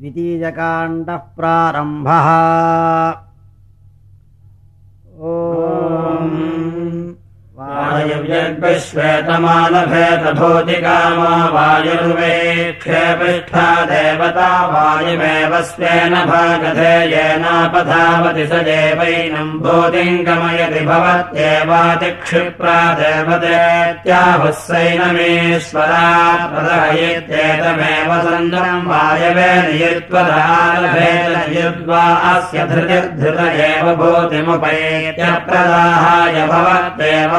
द्वितीयकाण्डः प्रारम्भः वायुव्यग्विश्वेतमानभेदभूतिकामा वायुर्वेक्षेपिष्ठा देवता वायुमेव स्वेन भागधे येनापधावति स देवैनम् भूतिम् भवत्येवातिक्षिप्रा देवतेत्याहुस्सैनमीश्वरा प्रदहयित्येतमेव सन्दरम् वायवेन युत्वदालभेद युद्वा अस्य धृतिर्धृत एव भूतिमुपैत्यप्रदाहाय भवत्येव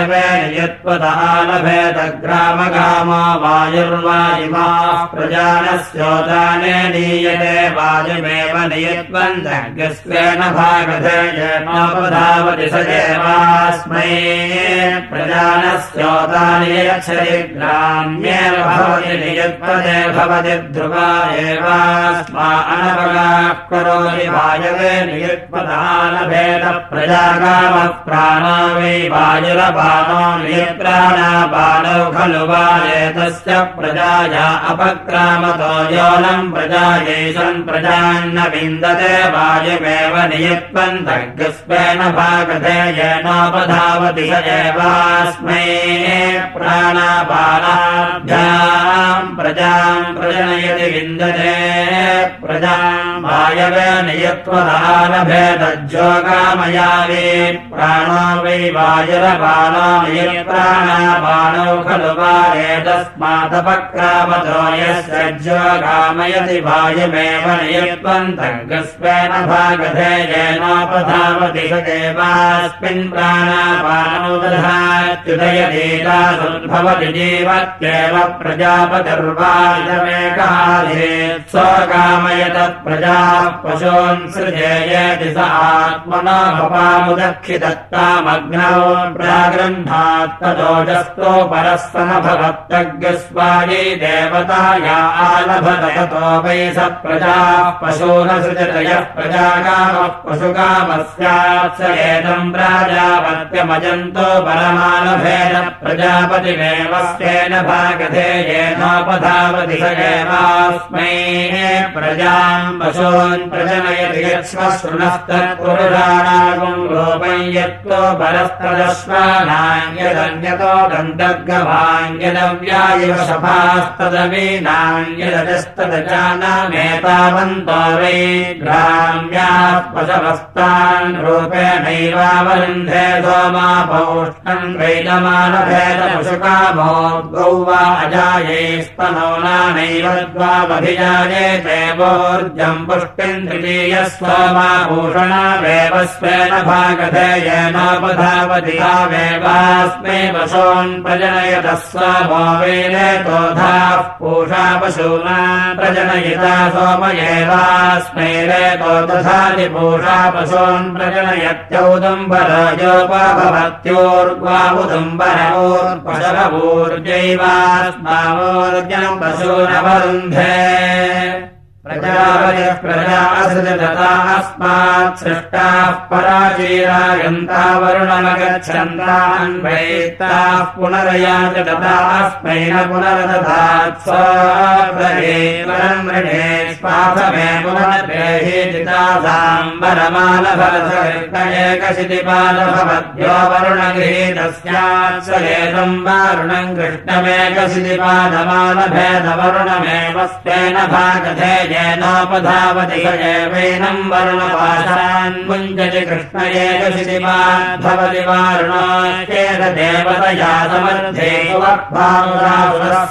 वायवेन युत्वदालभेदग्रामगामा वायुर्वायुमाः प्रजानस्योदाने नीयते वायुमेव नियत्वन्तग्स्वेन भागधेयेनोपधावति स एवास्मै प्रजानस्योदानि यच्छति ग्राम्येव भवति नियुत्पदे भवति ध्रुवा एवास्मा अनपगाः करोति वायवे नियुत्पदानभेद प्रजागामः प्राणो वै वायुरपानो नियत्राणापानौ खलु वा एतस्य प्रजाया अपक्रामतो योनम् प्रजायैषन् प्रजान्न विन्दते वायुमेव नियुत्पन्तग्स्वेन भागधे येनोपधावति स एवास्मै प्राणापानाभ्याम् प्रजाम् प्रजनयति विन्दते प्रजाम् वायवे नियत्वदानभेदज्योगामयावे प्राणो वै वायुरपाणो नियत्राणापाणौ खलु वा एतस्मादपक्रामतो यस्य ज्योगामयति वायुमेव नियत्वन्तग्स्वेन भागधे येनोपधावति स देवास्मिन् प्राणापानौ दधात्युदयदीलासुद्भवति जीवत्येव प्रजापतिर्वायमेकाले स्वकामयत प्रजाः पशून् सृजेयति स आत्मना भपामुदक्षिदत्तामग्नौ प्रागृह्णात्तदोजस्तो परः समभवत्तज्ञस्वायै देवताया आलभत ततो वै स प्रजाः पशूनसृजत यः प्रजाकामः पशुकामस्यात् स एतम् प्राजापत्यमजन्तो परमालभेद प्रजापतिमेव येनोपधावति स एवास्मै प्रजाम् पशून् प्रजनयति यत्स्वशृणस्तत्पुरुषाणागुम् रूपम् यत्तो परस्तदश्वानाङ्यदन्यतो गन्धर्गभाङ्यदव्यायिव शभास्तदवीनाङ्यदजस्तदजानामेतावन्तो वै ग्राम्याः पशवस्तान् रूपेणैवावरुन्धे सोमापौष्णम् वैदमानभेदपशुकामो गौ वा अजायै स्तनौनानैव द्वावभिजाये देवोर्जम् पुष्टिम् तृतीयः सोमाभूषणावेव स्वेन भागधे येनोपधावति यावेवास्मै पशून् प्रजनयतः सोमो वेदेतोधाः पूषा पशूनाम् प्रजनयिता सोम एवास्मै रेतो दधाति पूषा पशून् प्रजनयत्यौदुम्बरयोपाभवत्योर्ग्वाबुदुम्बरवोर्पशवूर्जैवास्मावोर्जम् पशूनवरुन्धे प्रजापतिः प्रजा असृजता अस्मात् सृष्टाः पराचीरायन्ता वरुणमगच्छन्तान् वैत्ताः पुनरयाच दता अस्मै एतम् वारुणम् कृष्णमेकशितिपादमानभेदवरुणमेव स्तेन भागधे कृष्ण एकशितिमाधवति वारुणाख्येन देवतया समर्थे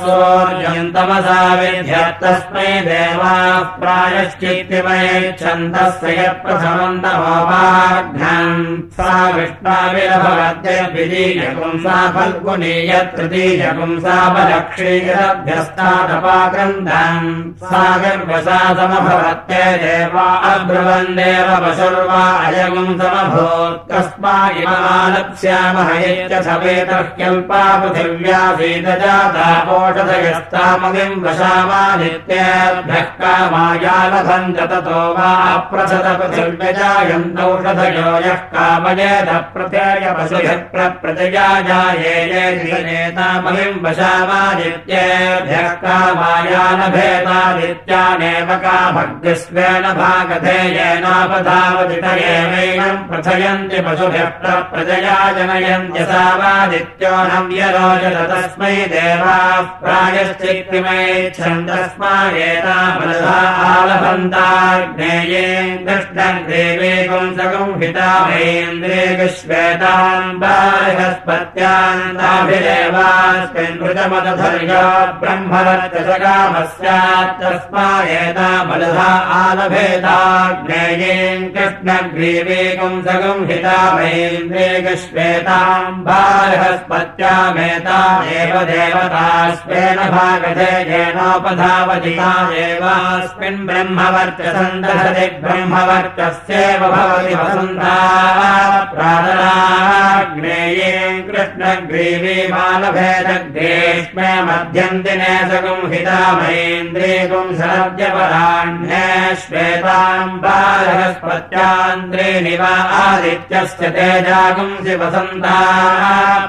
सूर्यन्तमसा विध्यत्तस्मै देवाः प्रायश्चित्तिमयच्छन्दस्य यत्प्रथमन्तमोपाघ्नम् सा विष्णाविरभवत्यद्वितीयपुंसा फल्गुनी यत्तृतीयपुंसा बलक्षीरभ्यस्तादपाक्रन्दम् सा गर्भसा समभवत्ये देव वा अब्रुवन्देव पशुर्वा अयगुम् समभूत् कस्मा इमालप्स्यामहयत्यथवेतह्यल्पा पृथिव्यासीदजातापोषधयस्तामगिम् वशामादित्येभ्यः कामायालभन्त ततो वा अप्रसद पृथिव्यजायन्तौषधयो यः कामयेद प्रत्यय पशुभिः प्रप्रजया जायेतामगिम् वशामादित्येभ्यः कामायानभेदादित्यानेव का भग्स्वेन भागधेयेनापधावदितयेवैनम् प्रथयन्ति पशुभ्यः प्रजया जनयन्त्यसा वादित्यो न व्यरोचत तस्मै देवाः सगुंहिता महेन्द्रे विश्वेताम् बाहस्पत्यान्ताभिदेवास्मिन् मृतमदधर्यो ब्रह्मवर्चसकामस्यात् तस्मायेतामलसा आलभेताग्नेयेम् कृष्णग्रीवेगुम् सगुंहिता महेन्द्रे विश्वेताम् बाहस्पत्यामेतामेव देवतास्वेन भागधे येनोपधावधिता एवास्मिन् ब्रह्मवर्चसन्दधति ब्रह्मवर्चस्येव भवति कृष्णग्रीवी मालभेदग्रेष्मे मध्यन्तिने सगुंहिता महेन्द्रे पुंसरद्यपराह्णे श्वेताम् बालहस्पत्यान्द्रे निवा आदित्यस्य तेजागुंसि वसन्ता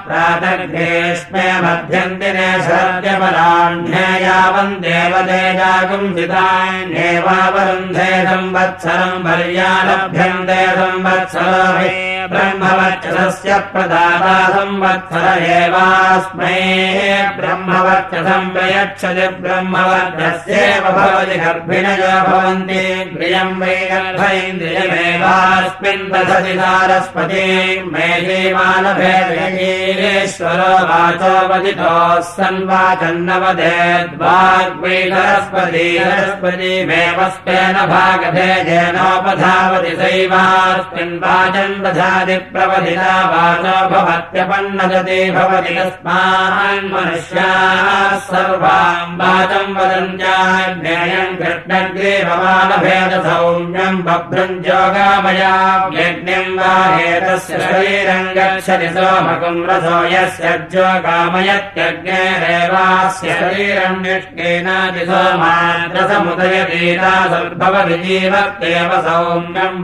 प्रातग्रेष्मे मध्यन्तिने शरद्यपराह्णे यावन् देवतेजागुंसितान्येवावरुन्धे संवत्सरम् पर्यालभ्यन्ते संवत्सरो ब्रह्मवर्चसस्य प्रदाता संवत्सर एवास्मै। ब्रह्मवर्चसम् प्रयच्छति ब्रह्मवर्चस्येव भवति गर्भिणयो भवन्ति। प्रियम् वै गर्भैन्द्रियमेवास्मिन् दधति सारस्पति मेधीमानभेदेश्वरो वाचोपदितोः सन्वाचन्नवदेद्वाग्वै सरस्वती सरस्वतीमेवस्तेन भागधे येनोपधावति सैवास्मिन् वाचम् दधाति प्रवधिता वाचो भवत्यपन्नदति भवति तस्मान् मनुष्याः सर्वाम् वाचम् वदन्त्याज्ञेयम् कृष्णग्रीवमानभेदसौम्यम् बभ्रम् जोगामया यज्ञम् वा हेतस्य शरीरम् गच्छति सोमकुम् रसो यस्य जोगामयत्यज्ञेरेवास्य शरीरम् निष्केनाति सोमाद्रसमुदयतीरासुर्भवति जीवत्येव सौम्यम्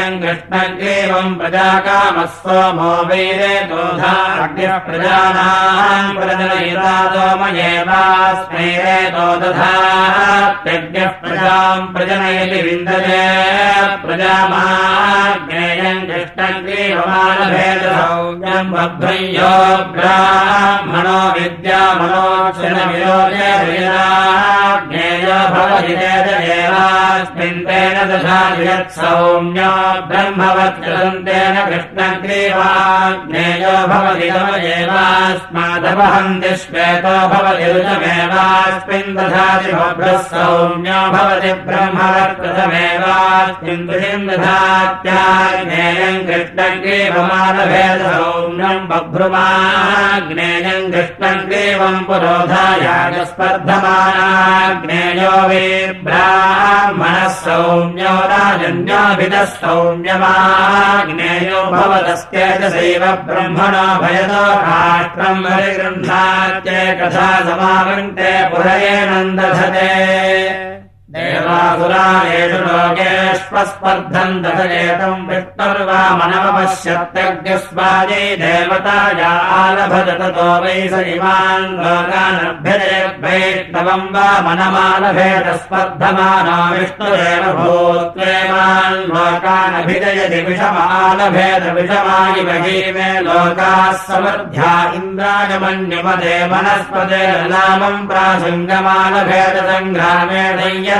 बभ्रुमानभेदाज्ञेयम् कृष्णग्रीवम् प्रजाकामः सोमो वैरे दोधाग्यः प्रजानाम् प्रजनयिता सोमयेवास्मै रेतो दधात्यज्ञः प्रजाम् प्रजनयति विन्दते प्रजामाज्ञेयम् कृष्णग्रीवमानभेदसौम्यम् बभ्रयो ब्राह्मणो विद्यामनोक्षणविरोचेयो भवति चेदेवास्मिन् तेन दशाति यत्सौम्यो ब्रह्मवत्कृतेन कृष्णग्रीवाज्ञेयो भवति तमयेवास्मादवहन्ति श्वेतो भवति ऋतमेवास्मिन् दधाति भद्रः सौम्यो भवति ब्रह्मवत्कृतमेवास्मिन् दधात्याज्ञेयम् कृष्णग्रीवमानभेदसौम्यम् बभ्रुमाग्नेयम् कृष्णग्रीवम् पुरोधायागस्पर्धमानाग्नेयो वे ब्राह्मणः सौम्यो राजन्योभितः सौम्यमाग्नेयो भवतस्तेजसैव ब्रह्मणो भयतो राष्ट्रम् परिगृह्णात्ये कथा समागन्ते पुरयेणन्दधते देवासुरालेषु लोकेष्वस्पर्धम् दशजेतम् विष्णुर्वा मनमपश्यत्यग्स्वायै देवताया आलभत ततो वै स इमान् लोकानभ्यजेद्वैष्णवम् वा मनमालभेद स्पर्धमानो विष्णुरेव भूत्वेमान् लोकानभिजयति विषमालभेद विषमायि बहीमे लोकाः समर्थ्या इन्द्राय मन्यमदे वनस्पते नामम् प्रासङ्गमालभेद सङ्ग्रामे दय्य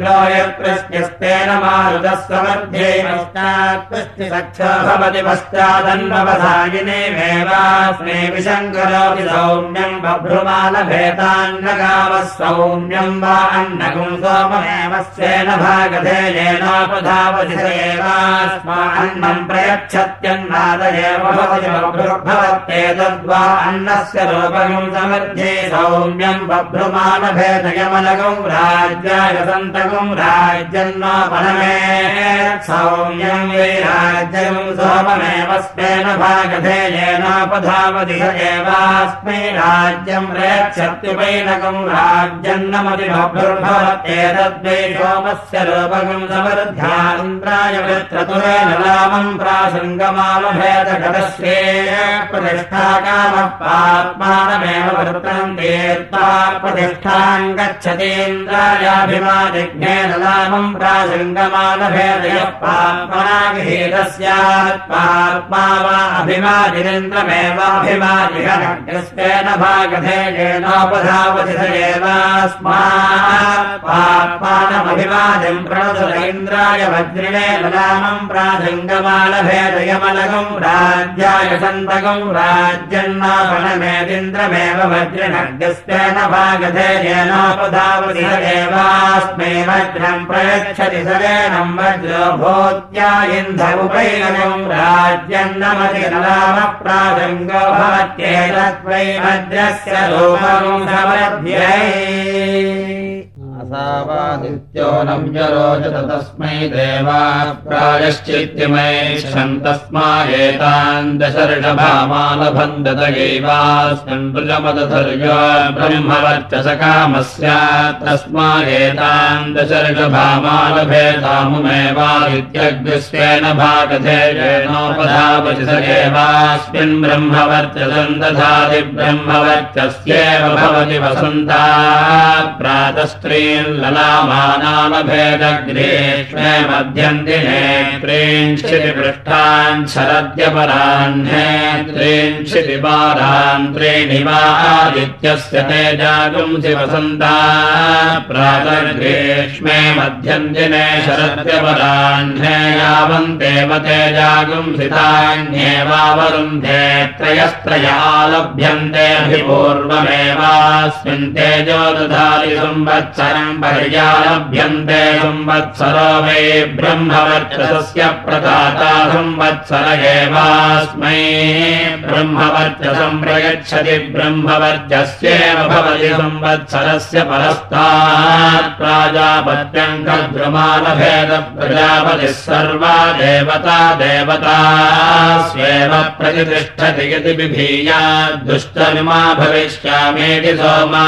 शभस्तेनैन्द्रो यत् कृष्ण्यस्तेन मारुतस्वमध्ये भवति पश्चादन्वधायिनेमेवास्मे विशङ्करोति सौम्यम् बभ्रुमालभेतान्नगामः सौम्यम् वा अन्नगुम् सोममेव स्वेन भागधेयेनोपधावति स एवास्मा अन्नम् प्रयच्छत्यन्नादयेव भवत्येतद्वा अन्नस्य रूपगम् समध्ये सौम्यम् बभ्रुमालभेदयमलगम् राज्याय सौम्यम् राज्यन्नापनमे सौम्यम् वै राज्यम् सोममेवस्मेन भागधेयेनापधावति एवास्मै राज्यम् रेक्षत्युपैनकम् राज्यन्नमतिभवत्येतद्वै सोमस्य रूपकम् समर्ध्यान्द्राय वृत्रतुरेण रामम् प्रासङ्गमालभेदगतश्रे प्रतिष्ठाकामः पात्मानमेव वृत्रम् देत्वा प्रतिष्ठाम् गच्छतीन्द्रायाभिमादिग् गच्छतीन्द्रायाभिमादिघ्नेन रामम् प्रासङ्गमालभेदयः पात्मनागृहीतस्यात् पात्मा वा अभिमादिरेन्द्रमेवाभिमादिघस्तेन भागधेयेनोपधावति स एवास्मात् पात्मानमभिमादिम् प्रणुतैन्द्राय वज्रिणे ललामम् प्रासङ्गमालभेदयमलगम् राज्याय सन्तकम् राज्यन्नापणमेदिन्द्रमेव स एवास्मै वज्रम् प्रयच्छति सरेणम् वज्रो भूत्या इन्धमुपैनकम् राज्यन्नमति नलाम प्रासङ्गो भवत्येतत्वै वज्रस्य रूपम् समर्भ्यै सावादित्यो नव्यरोचत तस्मै देवा प्रायश्चित्तिमये क्षन्तस्मायेतान् दशर्षभामालभन्दतयैवास्मिन् बृजमदधर्य ब्रह्मवर्चसकामस्यात् तस्मायेतान् दशर्षभामालभेदामुमेवादित्यग्स्वेन भागधेयेनोपधावति स एवास्मिन् ब्रह्मवर्चसम् दधाति ब्रह्मवर्चस्येव भवति वसन्ता प्रातस्त्रीन् ललामानामभेदग्रेष्मे मध्यन्दिने त्रींशिति पृष्ठान् शरद्यपराह्ने त्रींशिति वारान् त्रीणि वा आदित्यस्य तेजागुंसि वसन्ता प्रातर्ग्रेष्मे मध्यन्दिने शरद्यपराह्ने यावन्तेव तेजागुंसितान्येवावरुन्धे त्रयस्त्रयालभ्यन्तेऽभिपूर्वमेवास्मिन् तेजो दधाति संवत्सरम् पर्यालभ्यन्ते संवत्सरो वै ब्रह्मवर्चसस्य प्रदाता संवत्सर एवास्मै। ब्रह्मवर्चसम् प्रयच्छति ब्रह्मवर्चस्येव भवति संवत्सरस्य परस्तात्। प्राजापत्यम् कद्रुमालभेद प्रजापतिः सर्वा देवता देवता स्वेव प्रतिष्ठति यदि बिभीया दुष्टविमा भविष्यामेति सोमा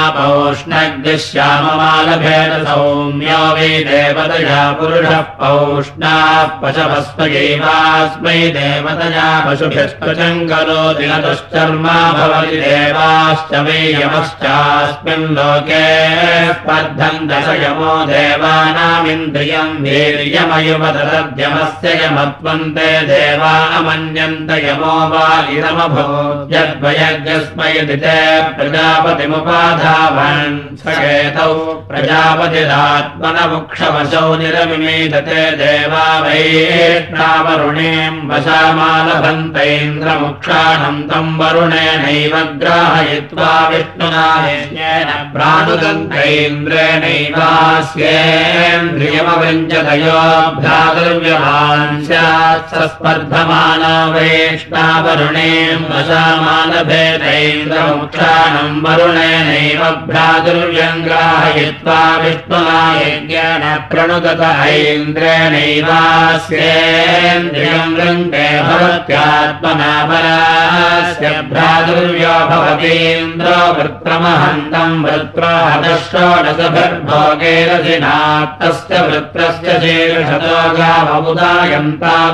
सौम्यो वै देवतया पुरुषः पौष्णाः पशवस्मयैवास्मै देवतया पशुभिस्पचम् करोति न दुश्चर्मा भवति देवाश्च वै यमश्चास्मिन् लोके स्पर्धम् दशयमो देवानामिन्द्रियम् वीर्यमयुवदद्यमस्य यमत्वन्ते देवा अमन्यन्त यमो वा इदमभो यद्वयज्ञस्मै दिते सकेतौ प्रजापतिरात्मनमुक्षवशौ निरमिमीदते देवा वैष्णावरुणीम् वशामालभन्तैन्द्रमुक्षाणम् तम् वरुणेनैव ग्राहयित्वा विष्णुना यज्ञेन प्राणुदन्तैन्द्रेणैवास्येन्द्रियमवृञ्जतयो भ्रातुर्व्यभान् स्यात् स स्पर्धमाना वैष्णावरुणीम् वशामालभेदैन्द्रमुक्षाणम् वरुणेनैव भ्रातुर्व्यङ्ग्राहयित्वा विष्णुना यज्ञेन प्रणुदत ऐन्द्रेणैवास्येन्द्रियम् वृङ्गे भवत्यात्मना परास्य भ्रातुर्यो भवतीन्द्रो वृत्रमहन्तम् वृत्रहतषोडशभिर्भोगेरसिनात्तस्य वृत्रस्य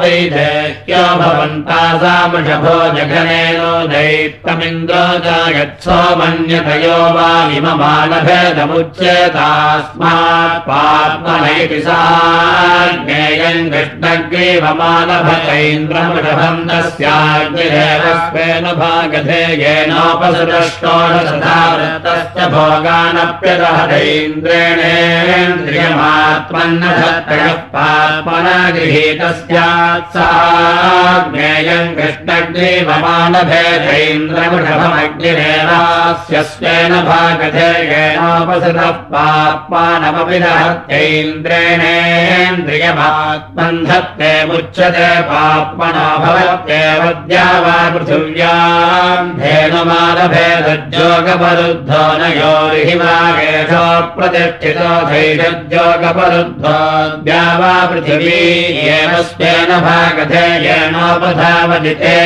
वैदेह्यो भवन्ता सामृषभो जघनेनो दैत्तमिन्द्रो जायत्सो मन्यतयो वा इममानभेदमुच्येता ज्ञेयम् कृष्णग्रीवमानभैन्द्रमृषभम् तस्याग्निरेव स्वेन भागधे येनोपसृष्टोषधावृतस्य भोगानप्यदहदैन्द्रेणेन्द्रियमात्मन्न धत्तयः पात्मना गृहीतस्यात् सा कृष्णग्रीवमानभेदैन्द्रमृषभमग्निरेवास्य स्वेन भागधे येनोपसृतः पात्मानमपि दहत्यैन्द्रेणेन्द्रियमात्मन् धत्ते मुच्यते पाप्मनो भवत्येव वा पृथिव्याम् धेनुमानभेदज्योगपरुद्धो न योरिहि वागेशो प्रतिष्ठितो धैर्यज्योगपरुद्धो वा पृथिवी एव स्वेन भागधेयेनोपधावदिते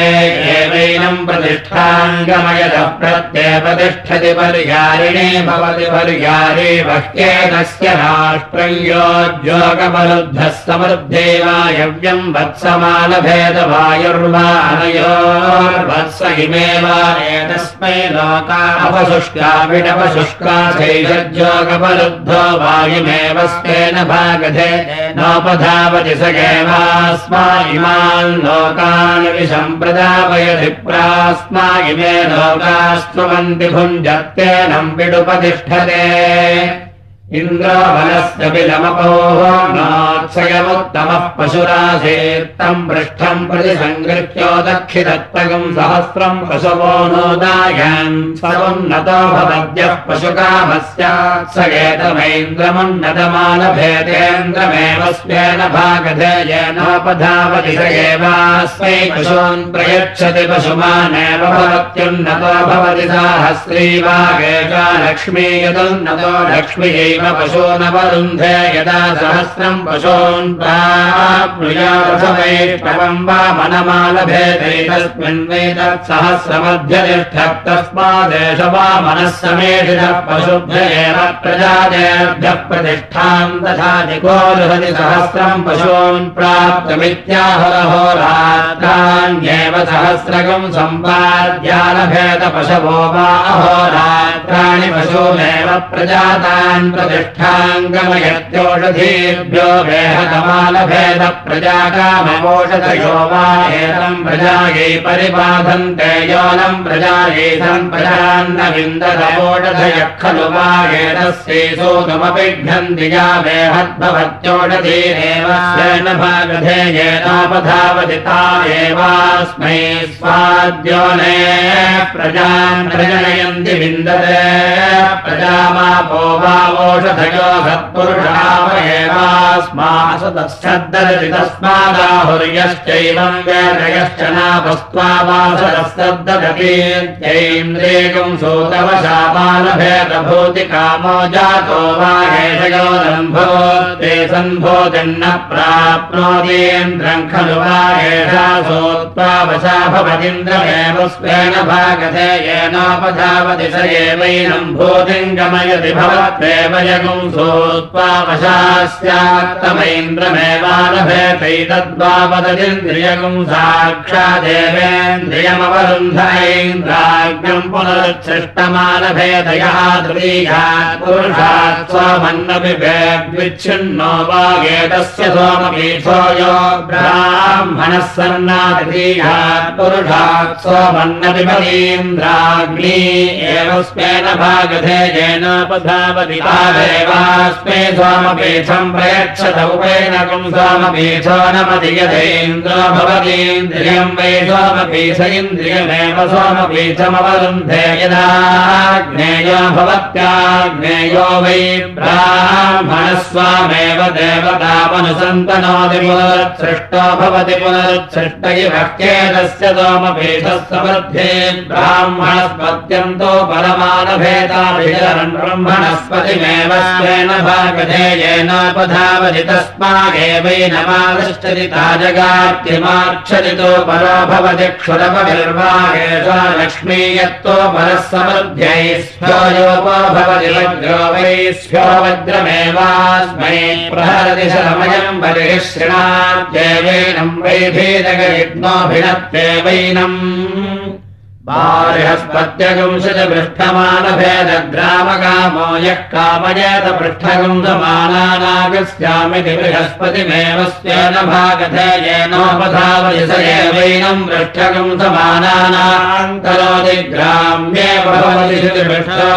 प्रत्ययप्रतिष्ठति पर्यारिणे भवति पर्यारे वह्येनस्य राष्ट्रम् योद्योगपरुद्धः समृद्धे वायव्यम् वत्समानभेदवायुर्वा अनयोर्वत्स इमे वा एतस्मै लोका अपशुष्का विडपशुष्का चैषज्योगपरुद्धो वायुमेव स्वेन भागधे नोपधावति स एवास्मा इमान् लोकान् विसम्प्रदापयति प्रास्मा इमे लोकास्त्वन्ति भुञ्जत्येनम् विडुपतिष्ठते इन्द्रावनस्य विलमपोः नात्सयमुत्तमः पशुरासेत्तम् पृष्ठम् प्रति सङ्गृह्योदक्षिदत्तगम् सहस्रम् पशवो नोदायन् सर्वन्नतो एतमैन्द्रमुन्नतमानभेदेन्द्रमेव स्वेन भागधेयेनोपधावति स एवास्मै पशून् प्रयच्छति पशुमानेव भवत्युन्नतो भवति साहस्री वागेशा लक्ष्मी यदुन्नतो लक्ष्म्यैव पशो न वरुन्धे यदा सहस्रम् पशून् प्राप्नुयावैष्णवम् वा मनमालभेदैतस्मिन् वैतत्सहस्रमध्यतिष्ठत् तस्मादेश वा मनः समेषितः पशुभ्य एव प्रजातेभ्यः प्रतिष्ठाम् तथा निकोलहति सहस्रम् पशून् प्राप्तमित्याहोरहोरात्राण्येव सहस्रकम् सम्पाद्यालभेद पशवो वा अहोरात्राणि पशूनेव प्रजातान् प्रतिष्ठाङ्गमयत्योषधीभ्यो वेहकमालभेद प्रजाकाममोषधयो वा एतम् प्रजायै परिबाधन्ते योनम् प्रजायै सम्प्रजान्न विन्दतमोषधयः खलु वा एतस्यै सोगमपिभ्यन्ति या वेहद्भवत्योषधीरेव स्वेन भागधेयेनापधावति ता एवास्मै स्वाद्योने प्रजाम् प्रजनयन्ति विन्दते प्रजामापो वावोषधयो सत्पुरुषावयेवास्मासदश्चद्दरति तस्मादाहुर्यश्चैवम् वेदयश्च नापस्त्वावासरस्तद्दतीन्द्रेकम् सूतवशापालभेदभूति कामो जातो वा एषयो लम्भो ते सम्भोजन्न प्राप्नोतीन्द्रम् खलु वा एषा सोत्त्वावशा भवतीन्द्रमेव स्वेन भागते येनोपधावति स एवैनम् वदतीन्द्रियगुम् साक्षादेवेन्द्रियमवरुन्धैन्द्राज्ञम् पुनरुच्छिष्टमानभेदयः तृतीयात् पुरुषात् स्वमन्नपि वेद्विच्छिन्नो वा एतस्य सोमपीठो यो ब्राह्मणः सन्नातृतीयात् पुरुषात् स्वमन्नपि परीन्द्राग्नी एव स्वेन भागधेयेनोपधावति तादेवास्मै सोमपीठम् प्रयच्छत न भवतीन्द्रियम् वै सोमपीठ सोमपीठमवरुन्धे यदा ज्ञेयो वै ब्राह्मणस्वामेव देवतामनुसन्तनोति पुनरुत्सृष्टो भवति पुनरुत्सृष्ट इव केतस्य सोमपीठः समृद्धे ब्राह्मणस्पत्यन्तो ब्रह्मणस्पतिमेव तस्मादेवैनमागच्छति ताजगात्यमाक्षरितो परो भवति क्षुरपभिर्वागेषा लक्ष्मी यत्तो परः समृद्ध्यै स्योपो भवति वज्रो वै स्यो वज्रमेवास्मै प्रहरति शरमयम् बलिः शृणाद्येवैनम् वैभेदकयज्ञोऽभिनत्तेवैनम् बार्हस्पत्यगुंशतिपृष्ठमानभेदग्रामकामो यः कामयेत पृष्ठगुंसमानानागस्यामिति बृहस्पतिमेव स्वेन भागधेयेनोपधावति स एवैनम् पृष्ठगुंसमानानाम् करोति ग्राम्ये भवति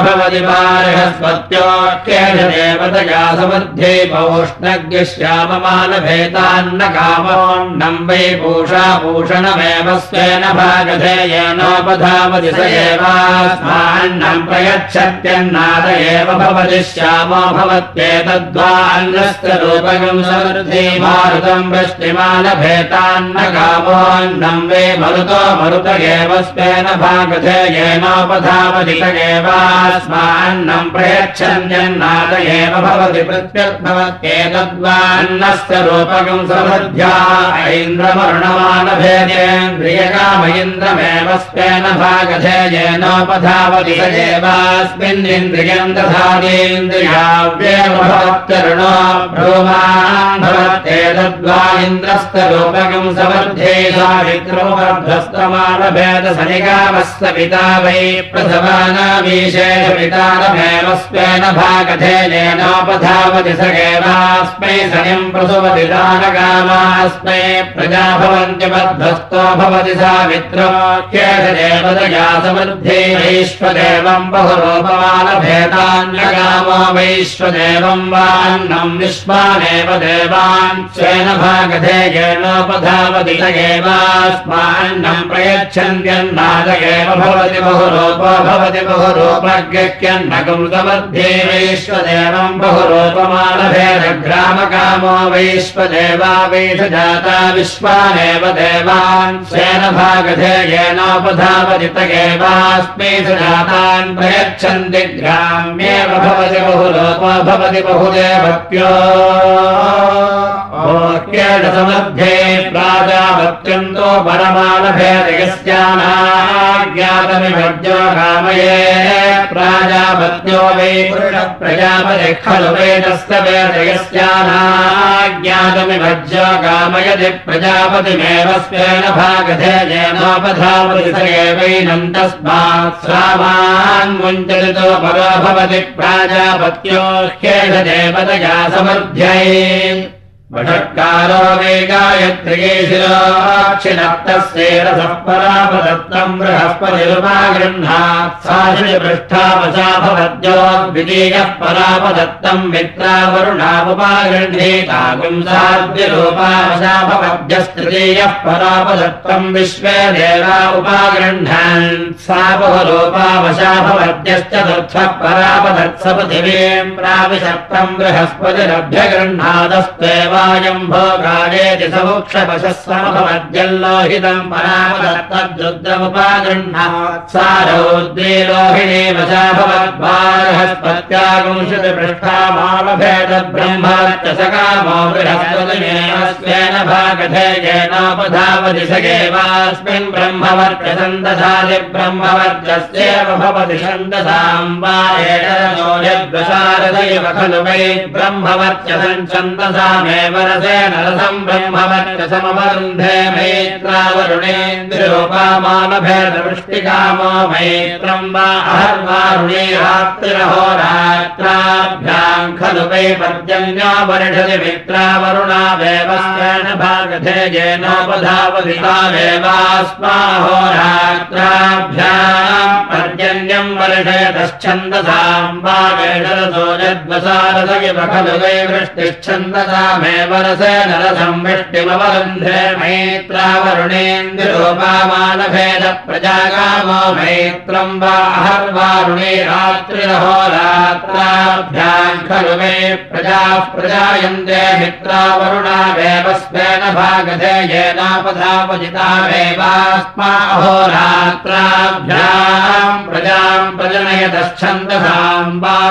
भवति बार्हस्पत्योऽख्येन देवतया समध्ये पौष्णज्ञश्याममानभेतान्न कामोऽन्नम् वै पूषा पूषणमेव स्वेन भागधेयेनोप धावति स एवास्मान्नम् प्रयच्छत्यन्नाद एव भवति श्यामो भवत्येतद्वान्नस्य रूपकम् समृद्धि मारुतम् वृष्टिमानभेतान्न कामोऽन्नम् वे मरुतो मरुत एव स्वेन भागधेयेनोपधावति स एवास्मान्नम् प्रयच्छन्यन्नाद एव भवति प्रत्यद्भवत्येतद्वान्नस्य रूपकम् समृद्ध्या ऐन्द्रमरुणमानभेदेन्द्रियकाम इन्द्रमेव स्वेन भागधेयेनोपधावति स एवास्मिन्निन्द्रियम् दधानेन्द्रियाव्येव भवत्यरुणो ब्रूमान् भवत्येतद्वा इन्द्रस्तरूपकम् समर्थे सावित्रोपध्वस्तमानभेदसनिकामस्य पिता वै प्रसवानामीशेषपितारमेव स्वेन भागधेयेनोपधावति स एवास्मै सनिम् प्रसुवति दानकामास्मै प्रजा भवन्त्यबद्धस्तो भवति सावित्रो वैश्वदेवम् बहुरूपमानभेदान्यगामो वैश्वदेवम् वान्नम् विश्वानेव देवान् स्वेन भागधेयेनोपधावति स एवास्मान्नम् प्रयच्छन्त्यन्नाद एव भवति बहुरूपो भवति बहुरूपज्ञन्नकम् समध्ये वैश्वदेवम् बहुरूपमानभेदग्रामकामो वैश्वदेवा वैषजाता विश्वानेव देवान् स्वेन भागधेयेनोपधावति तगेवास्मै सुजातान् प्रयच्छन्ति ग्राम्येव भवति बहुलोपो भवति बहुदेवत्यो समध्ये प्राजापत्यन्तो परमानभेदयस्यानाज्ञातमिभज्यो कामये प्राजापत्यो वै प्रजापति खलु वेदस्य वेदयस्यानाज्ञातमिभज्यो कामयति प्रजापतिमेव स्वेन भागधेयेनोपधावति स एवैनम् तस्मात् स्वामान् मुञ्चरितो परो भवति प्राजापत्यो ह्येष देवतया समर्थ्यै वषट्कारो वे गायत्रिकेशिरोक्षिणप्तस्येरसः परापदत्तम् बृहस्पतिरुपागृह्णात् साशिपृष्ठावशा भवद्यो द्वितीयः परापदत्तम् मित्रावरुणामुपागृह्णीतागुम् साद्यरूपावशा भवद्यस्तृतीयः परापदत्तम् विश्वे देवा उपागृह्णान् सा बहुरूपावशा भवद्यश्चतुर्थः परापदत्स पृथिवीम् प्राविशप्तम् बृहस्पतिरभ्यगृह्णादस्त्वेव वायम् भोगायेति समुक्षपशः समभवद्यल्लोहितम् परामदत्तद्रुद्रमुपागृह्णात् सा रौद्रे लोहिणी वशा भवद्वारहस्पत्यागुंशति पृष्ठामालभेदब्रह्मत्य सकामो बृहस्पतिमेवस्वेन भागधेयेनोपधावति स एवास्मिन् ब्रह्मवर्त्य सन्दधाति ब्रह्मवर्त्यस्येव भवति छन्दसाम् वा एतदनो खलु वै ब्रह्मवर्त्य सञ्छन्दसामेव रसेन रसम् ब्रह्मवर्चसमवरुन्धे मैत्रावरुणेन्द्रोपामानभेदवृष्टिकामो मैत्रम् वा अहर्वारुणे रात्रिरहोरात्राभ्याम् खलु वै पर्जन्यो वर्षति मित्रावरुणावेव स्वेन भागधेयेनोपधावदितावेवास्माहोरात्राभ्याम् पर्जन्यम् वर्षयतश्छन्दसाम् वा वेषरसो यद्वसारस इव खलु वै वृष्टिच्छन्दसामेव रसेन रसम् वृष्टिमवरुन्धे मैत्रावरुणेन्द्रोपामानभेद प्रजाकामो मैत्रम् वा अहर्वारुणे रात्रिरहोरात्राभ्याम् खलु मे प्रजाः प्रजायन्ते मित्रावरुणावेव स्वेन भागधेयेनापधापजितावेवास्माहोरात्राभ्याम् प्रजाम् प्रजनयतश्छन्दसाम् वागेषुरसो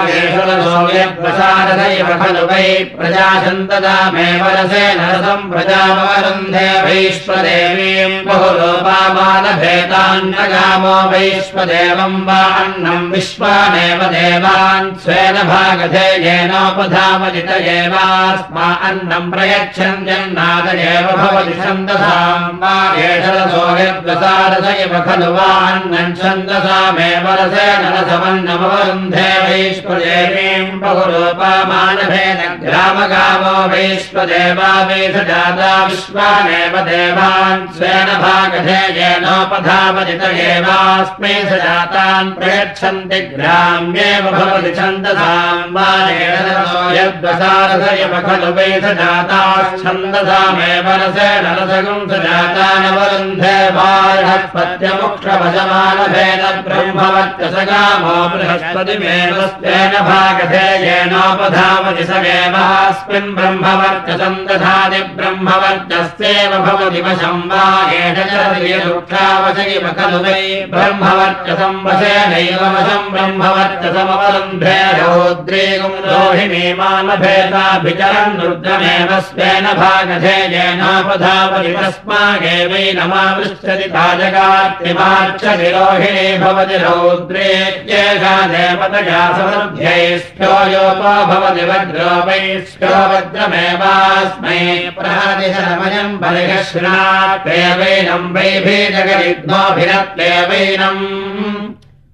यद्वसारदैव खलु वै प्रजाछन्ददामेव छन्दसामेव रसेन रसम् प्रजामवरुन्धे वैश्वदेवीम् बहुरूपामानभेतान्नगामो वैश्वदेवम् वा अन्नम् विश्वानेव देवान् स्वेन भागधे एवास्मा अन्नम् प्रयच्छन् जन्नाद एव भवति छन्दसाम् वा एषरसो यद्वसारस इव खलु वा अन्नम् छन्दसामेव रसेन रसमन्नमवरुन्धे बहुरूपामानभेन ग्रामगामो वैश्वदेवा वेषजाता विश्वानेव देवान् स्वेन भागधे येनोपधावजित एवास्मै स जातान् प्रयच्छन्ति ग्राम्येव भवति छन्दसाम् वा यद्वसारस इव खलु वैषजाताश्छन्दसामेव रसेन रसगुं स जातानवरुन्धे बार्हस्पत्यमुक्षभजमानभेन ब्रह्मवत्यसगामो बृहस्पतिमेव भवति वशं वा ब्रह्मवर्चसं वशेनैव वशं ब्रह्मवर्चसमवरुन्धे रौद्रीगुं रोहिणीमानभेदाभिचरन् रुद्रमेव स्वेन भागधे येनोपधावति तस्मागेवैनमावृच्छति ताजगार्तिमार्चति रोहिणी भवति समृद्ध्यैष्ठ्यो योपो भवति वज्रो वैष्ठ्यो वज्रमेवास्मै प्रहदिशमयम् बलिहश्नात्तेवैनम् वैभीजगरिग्नोभिरत्तेवैनम्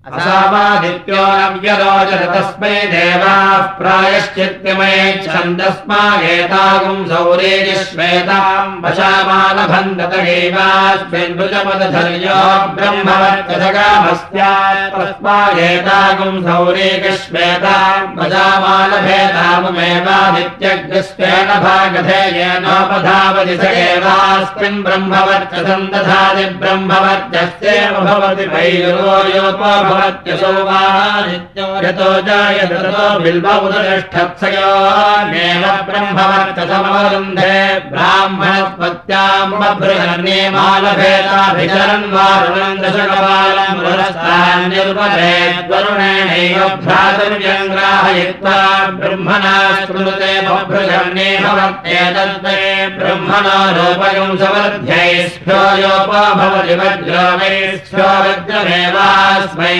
असामादित्यो नव्यरोचत तस्मै देवाः प्रायश्चित्तिमये छन्दस्मागेतागुम् सौरेजिश्वेताम् वशामालभन्दतगैवास्मिन्भुजपदधर्यो ब्रह्मवर्चसगामस्यात् तस्मागेतागुम् सौरेकश्वेताम् वशामालभेतामुमेवादित्यग्रस्वेन भागधे येनोपधावति स एवास्मिन् ब्रह्मवर्चसम् दधाति ब्रह्मवर्चस्येव भवति वैरो योपो भवत्यसो वा नित्यो यतो जायतो बिल्ब उदतिष्ठत्सयोमेव ब्रह्मवर्चसमवरुन्धे ब्राह्मणस्पत्याम् बभृहन्ये मालभेदाभिचरन् वारुणम् दशकपालम् पुरस्तान्निर्वभेद्वरुणेनैव भ्रातुर्यम् ग्राहयित्वा ब्रह्मणा स्मृते बभृहन्ये भवत्येतद्वे ब्रह्मणो रूपगम् सवर्ध्यैस्भ्यो योपो भवति वज्रो वैस्भ्यो वज्रमेवास्मै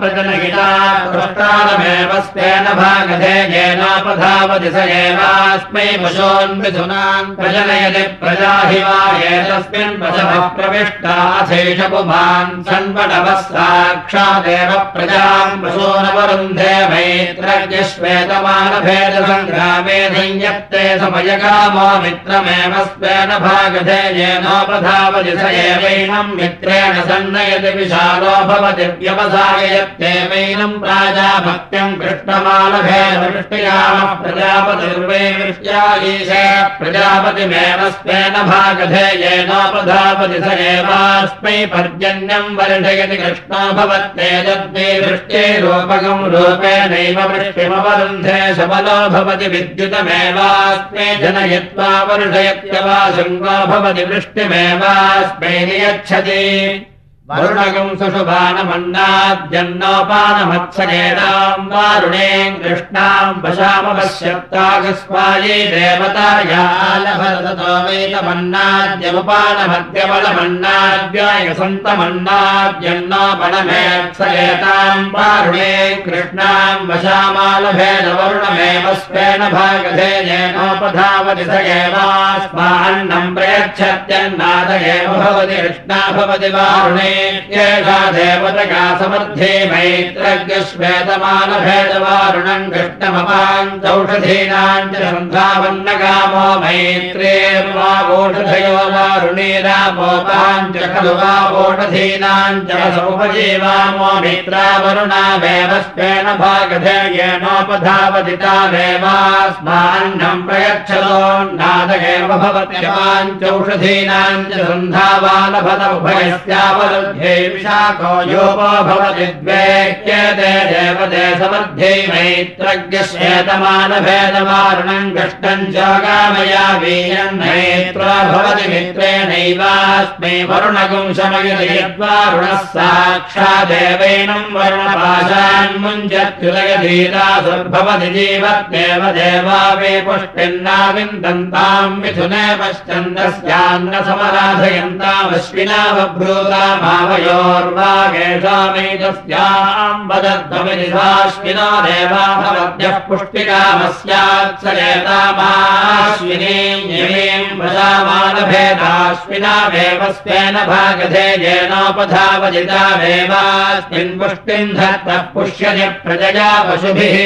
प्रजनयिता भागधे येनोपधावति स एवास्मै पशोन्मिथुनान् प्रजनयति प्रजा हि वा एतस्मिन् पशवः प्रविष्टाथेष पुमान् सन्वटवः साक्षादेव प्रजाम् मैत्रज्ञश्वेतमानभेदसङ्ग्रामे संयत्ते समयकामो मित्रमेव स्वेन भागधे येनोपधावति स एवैनम् मित्रेण सन्नयति विशालो भवति व्यवसाययत्येवैनम् प्राजाभक्त्यम् कृष्णमालभेदवृष्ट्यामः प्रजापतिर्वै वृष्ट्यायीश प्रजापतिमेव स्वेन भागधे येनोपधावति स एवास्मै पर्जन्यम् वर्षयति कृष्णो भवत्येतद्वे वृष्टिरूपकम् रूपेणैव वृष्टिमवरुन्धे सबलो भवति विद्युतमेवास्मै जनयित्वा वर्षयत्यवा शृङ्गो भवति वृष्टिमेवास्मै नियच्छति वरुणगम् सुषुभानमन्नाद्यन्नोपानमत्सकेनाम् वारुणे कृष्णाम् वशामपश्यत्ताकस्मायै देवतायालभरतो वैतमन्नाद्यमुपानमद्यबलमन्नाद्याय सन्तमन्नाद्यन्नोपणमेत्सकेताम् वारुणे कृष्णाम् वशामालभेदवरुणमेव स्वेन भागधे येनोपधावति स एवास्मान्नम् प्रयच्छत्यन्नाद एव भवति कृष्णा भवति वारुणे एषा देवतका समर्थे मैत्रज्ञश्वेतमानभेदवारुणम् कृष्णमपाञ्चौषधीनाम् च सन्धावन्नकामो मैत्रेर्वावोषधयो वारुणे खलु वावोषधीनाम् च समुपजीवामो मित्रावरुणावेव स्वेन भागधेयेनोपधावदिता देवास्मान्नम् प्रयच्छतो नादगेव भवत्यपाञ्चौषधीनाम् च सन्धावालभत उभयस्यावरुध्ये विशाखो योपो भवति द्वेक्यते देवते समर्ध्ये मैत्रज्ञश्वेतमानभेदवारुणम् कष्टम् चोगामया वीयम् नेत्रो भवति मित्रेणैवास्मै वरुणगुम् शमयति यद्वारुणः साक्षादेवैनम् वरुणपाशान्मुञ्जत्युदयधीरासुर्भवति जीवत्येव देवा वे पुष्टिन्नाविन्दन्ताम् मिथुने पश्चन्दस्यान्न समराधयन्तामश्विना बभ्रूतामावयोर्वागेषामेतस्याम् वदद्भवति साश्विनो देवा भवद्यः पुष्टिकामस्यात् स एतामाश्विनीम् वदामानभेदाश्विनावेव स्वेन भागधे येनोपधावजितावेवास्मिन् पुष्टिम् धत्तः पुष्यति प्रजया पशुभिः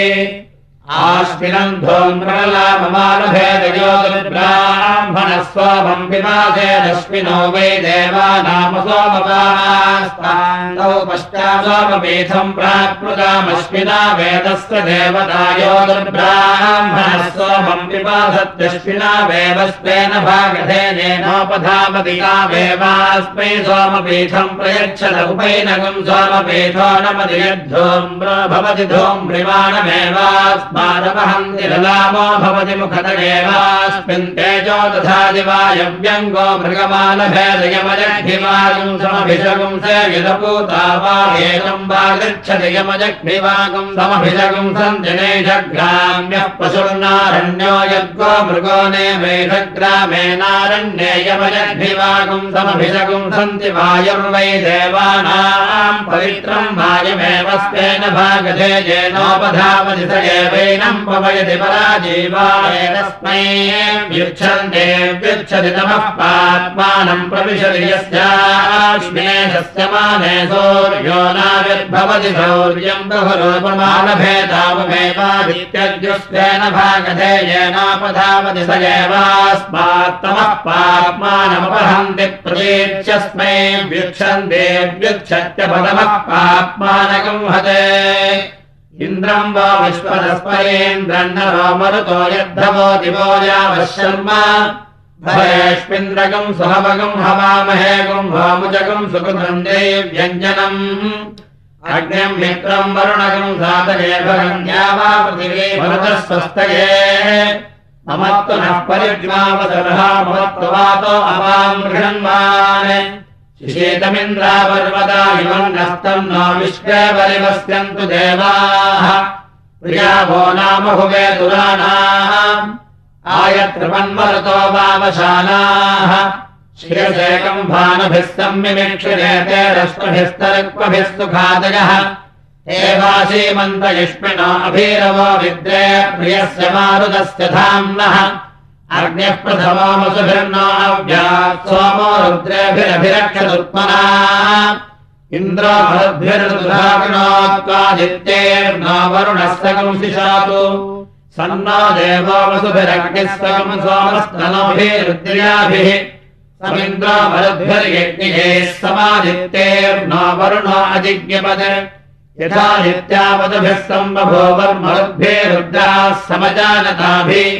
आश्विनम् धोन्द्रलाममानभेदयोब्राह्मणः सोमम् पिबाधेदश्विनो वै देवानाम सोमपास्तान्तौ पश्चात् सोमपीठम् प्राप्नुतामश्विना वेदस्य देवतायोर्ब्राह्मणः सोमम् पिबाधत्यश्विना वेवस्वेन भागधेनेनोपधामदिना वेवास्मै सोमपीठम् प्रयच्छत उपैनगम् सोमपीठो नमति यद्धूम्र भवति धूम्रिमाणमेवास्मै मानवहन्ति ललामो भवति मुखतगेवास्मिन् तेजो तथा दिवायव्यङ्गो मृगमालभेदयमजग्भिवागम् समभिषगुम् स वा गच्छति यमजग्भिवागम् समभिषगुम् सन्त्यनेषग्राम्यः पशुर्नारण्यो यद्गो मृगो नेमेषग्रामेणारण्ये यमजग्भिवागम् समभिषगुम् सन्ति वायुर्वै देवानाम् पवित्रम् वायुमेव स्वेन भागधे येनोपधावति स एव नम् पवयति पराजीवाय तस्मै व्युच्छन्ते व्युच्छति तमः पात्मानम् प्रविशति यस्याश्मेधस्य माने सौर्यो नाविर्भवति सौर्यम् बहुरूपमानभेदावमेवादित्यज्युस्तेन भागधे येनापधावति स एवास्मात्तमः पात्मानमपहन्ति प्रतीच्यस्मै व्युच्छन्ते व्युच्छत्यपदमः पात्मानकम् हते इन्द्रम् वा विश्वदस्परेन्द्रन्नरो मरुतो यद्धवो दिवो यावः शर्म भरेष्मिन्द्रकम् सुहवगम् हवामहे गुम् भामुजगम् सुकृतम् देव्यञ्जनम्। अग्निम् मित्रम् वरुणगम् सातये भगन्या वा पृथिवी भरतः स्वस्तये ममत्तु नः परिज्वावसरः ममत्तु वातो अवाम् गृहन्मान् शिशेतमिन्द्रापर्वता इमम् नस्तम् न विश्वे परिवस्यन्तु देवाः नाम हुवे दुराणाः। आयत्रमन्मरुतो वावशानाः शिरसेकम् भानुभिः सम्मिमिक्षिरेते रश्मिभिस्तरुक्मभिः सुखादयः। एवासीमन्त युष्मिनो अभीरवो विद्रे प्रियस्य मारुदस्य धाम्नः अग्न्यः प्रथमोमसुभिर्नो अव्यात् सोमो रुद्रेभिरभिरक्षदुत्मना इन्द्रो भरद्भिर्दुधाग्नोत्वादित्यैर्नो वरुणः सकम् शिशातु सन्नो देवो वसुभिरग्निः सकम् सोमस्तनोभिरुद्र्याभिः। समिन्द्रो भरद्भिर्यज्ञैः समादित्यैर्नो वरुणो अजिज्ञपत् यथादित्यावदभिः सम्बभोवर्मरुद्भिरुद्राः समजानताभिः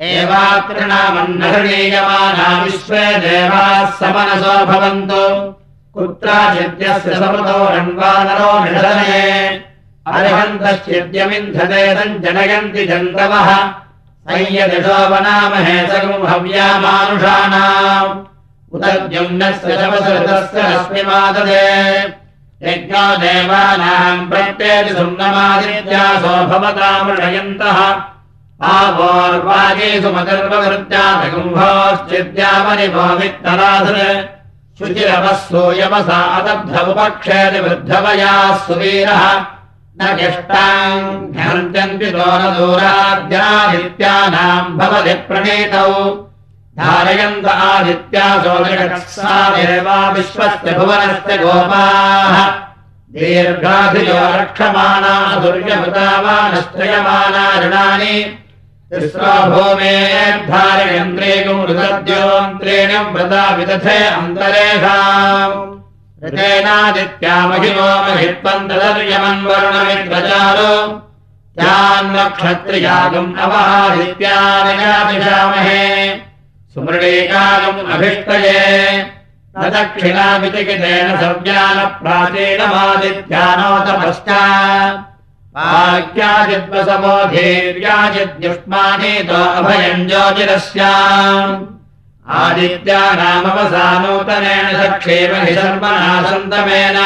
एवात्रिणामन्नहृणीयमाना विश्वे देवाः समनसो भवन्तु। कुत्राचिद्यस्य समतो रण्वानरो निधने अर्हन्तश्चिद्यमिन्धतेदम् जनयन्ति जन्तवः। हव्यामानुषाणाम्। उतद्युम्नस्य शवसृतस्य रश्मिमाददे यज्ञो देवानाम् प्रत्येति सुम्नमादित्यासो भवतामृणयन्तः आवोर्वाजेषु मदर्वकृत्याकुम्भोश्चिद्यामनिभो वित्तराधृ शुचिरवः उपक्षेति वृद्धवयाः सुवीरः। न घ्यन्त्यन्ति दोरदूराद्यादित्यानाम् भवति प्रणीतौ। धारयन्त आदित्या देवा विश्वस्य भुवनस्य गोपाः। दीर्घाधियो रक्षमाणा दुर्यभृता वा नश्रयमाना ऋणानि तिस्रो भूमेर्धारयन्त्रेणोऽन्त्रेण व्रता विदधे अन्तरेषाम् ऋतेनादित्यामहिमो महित्वम् तदर्यमन् वरुणमिद्वचारो त्यान्नक्षत्रियागम् अवहादित्यानिजामिषामहे सुमृणीकागम् अभिष्टये। न दक्षिणामितिकितेन सव्यानप्राचीनमादित्यानोतपश्चा वाक्याचिद्वसमो धीर्याचिद्युष्मानीतो अभयम् ज्योतिरस्याम्। आदित्यानामवसानूतनेन सक्षेम हि शर्मनासन्तमेन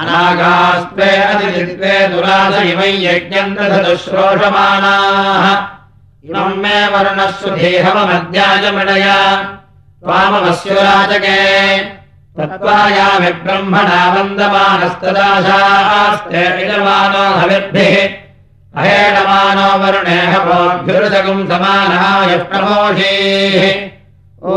अनागास्त्वे अतिदित्वे दुरास इमै यज्ञम् दधतुश्रोषमाणाः इमम् मे वर्णः सुधेहमध्यायमिणय त्वामवस्युराजके तत्त्वायामि ब्रह्मणा वन्दमानस्तदाशास्ते इजमानो हविर्भिः अहेडमानो वरुणेह भोभ्युरुदगुम् समानाय प्रमोषीः। ओ